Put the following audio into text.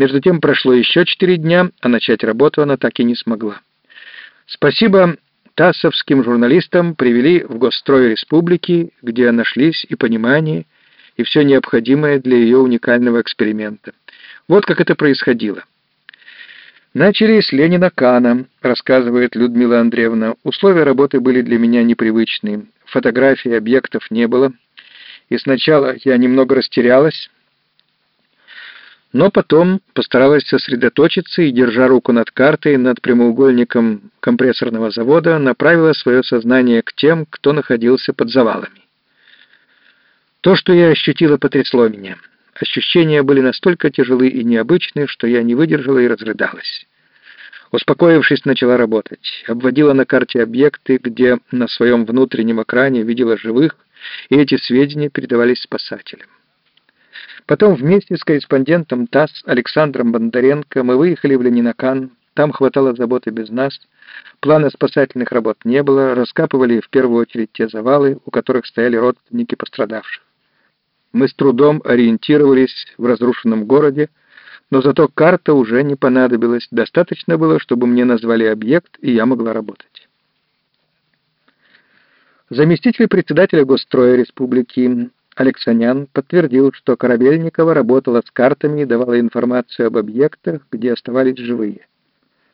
Между тем прошло еще четыре дня, а начать работу она так и не смогла. Спасибо тассовским журналистам привели в Госстрой Республики, где нашлись и понимание, и все необходимое для ее уникального эксперимента. Вот как это происходило. Начали с Ленина Кана, рассказывает Людмила Андреевна. Условия работы были для меня непривычные. Фотографий объектов не было. И сначала я немного растерялась, но потом постаралась сосредоточиться и, держа руку над картой, над прямоугольником компрессорного завода, направила свое сознание к тем, кто находился под завалами. То, что я ощутила, потрясло меня. Ощущения были настолько тяжелы и необычны, что я не выдержала и разрыдалась. Успокоившись, начала работать. Обводила на карте объекты, где на своем внутреннем экране видела живых, и эти сведения передавались спасателям. Потом вместе с корреспондентом ТАСС Александром Бондаренко мы выехали в Ленинакан. Там хватало заботы без нас. Плана спасательных работ не было. Раскапывали в первую очередь те завалы, у которых стояли родственники пострадавших. Мы с трудом ориентировались в разрушенном городе, но зато карта уже не понадобилась. Достаточно было, чтобы мне назвали объект, и я могла работать. Заместитель председателя Госстроя Республики Алексанян подтвердил, что Корабельникова работала с картами и давала информацию об объектах, где оставались живые.